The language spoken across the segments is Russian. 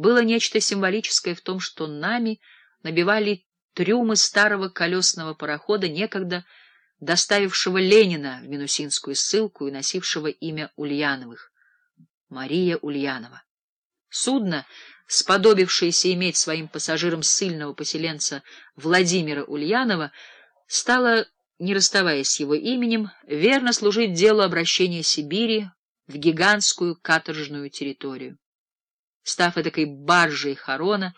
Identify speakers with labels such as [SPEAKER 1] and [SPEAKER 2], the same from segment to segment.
[SPEAKER 1] было нечто символическое в том, что нами набивали трюмы старого колесного парохода, некогда доставившего Ленина в Минусинскую ссылку и носившего имя Ульяновых — Мария Ульянова. Судно, сподобившееся иметь своим пассажиром ссыльного поселенца Владимира Ульянова, стало, не расставаясь с его именем, верно служить делу обращения Сибири в гигантскую каторжную территорию. Став эдакой баржей Харона,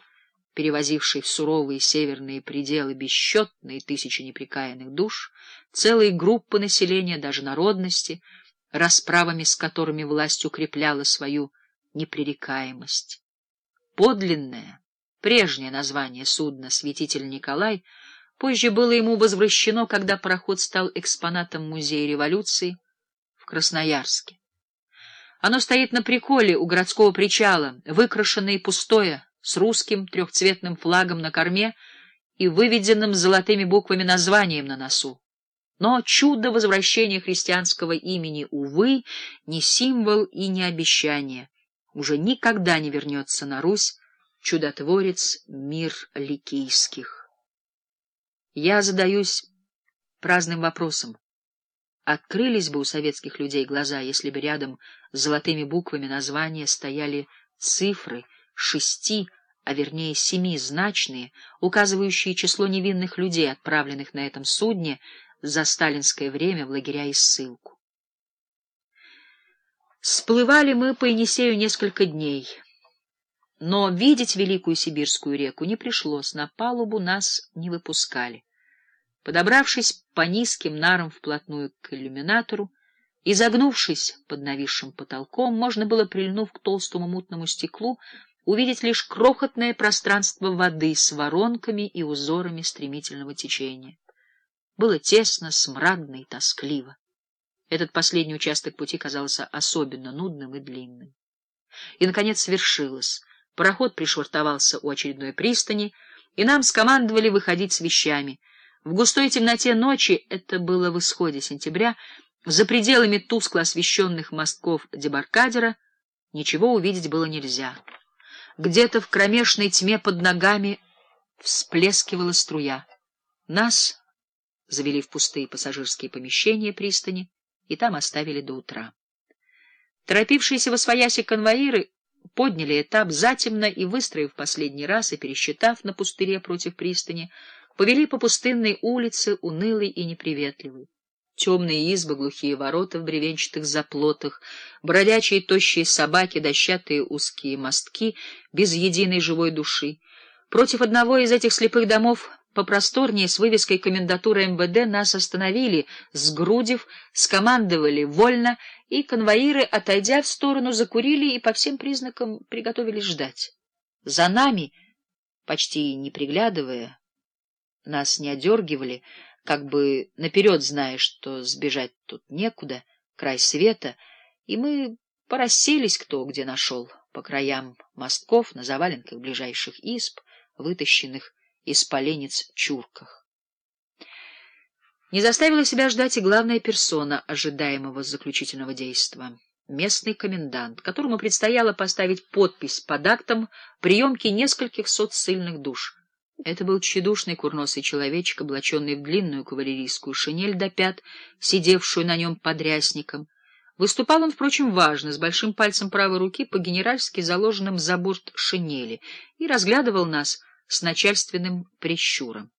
[SPEAKER 1] перевозившей в суровые северные пределы бесчетные тысячи неприкаянных душ, целые группы населения, даже народности, расправами с которыми власть укрепляла свою непререкаемость. Подлинное, прежнее название судна «Святитель Николай» позже было ему возвращено, когда пароход стал экспонатом Музея революции в Красноярске. Оно стоит на приколе у городского причала, выкрашенное и пустое, с русским трехцветным флагом на корме и выведенным золотыми буквами названием на носу. Но чудо возвращения христианского имени, увы, не символ и не обещание. Уже никогда не вернется на Русь чудотворец мир ликийских. Я задаюсь праздным вопросом. Открылись бы у советских людей глаза, если бы рядом с золотыми буквами названия стояли цифры шести, а вернее семизначные, указывающие число невинных людей, отправленных на этом судне за сталинское время в лагеря и ссылку. Сплывали мы по Енисею несколько дней, но видеть Великую Сибирскую реку не пришлось, на палубу нас не выпускали. Подобравшись по низким нарам вплотную к иллюминатору и загнувшись под нависшим потолком, можно было, прильнув к толстому мутному стеклу, увидеть лишь крохотное пространство воды с воронками и узорами стремительного течения. Было тесно, смрадно и тоскливо. Этот последний участок пути казался особенно нудным и длинным. И, наконец, свершилось. Пароход пришвартовался у очередной пристани, и нам скомандовали выходить с вещами — в густой темноте ночи, это было в исходе сентября, за пределами тускло освещенных мостков дебаркадера ничего увидеть было нельзя. Где-то в кромешной тьме под ногами всплескивала струя. Нас завели в пустые пассажирские помещения пристани и там оставили до утра. Торопившиеся во свояси конвоиры подняли этап затемно и, выстроив последний раз и пересчитав на пустыре против пристани, повели по пустынной улице, унылой и неприветливой. Темные избы, глухие ворота в бревенчатых заплотах, бродячие тощие собаки, дощатые узкие мостки без единой живой души. Против одного из этих слепых домов попросторнее с вывеской комендатуры МВД нас остановили, сгрудив, скомандовали вольно, и конвоиры, отойдя в сторону, закурили и по всем признакам приготовились ждать. За нами, почти не приглядывая, нас не одергивали, как бы наперед зная, что сбежать тут некуда, край света, и мы порасселись кто где нашел, по краям мостков, на заваленках ближайших изб, вытащенных из поленец чурках. Не заставила себя ждать и главная персона ожидаемого заключительного действа — местный комендант, которому предстояло поставить подпись под актом приемки нескольких сот ссыльных душ — это был тщедушный курносый человечек, облаченный в длинную кавалерийскую шинель до пят, сидевшую на нем подрясником. Выступал он, впрочем, важно, с большим пальцем правой руки по-генеральски заложенным за борт шинели, и разглядывал нас с начальственным прищуром.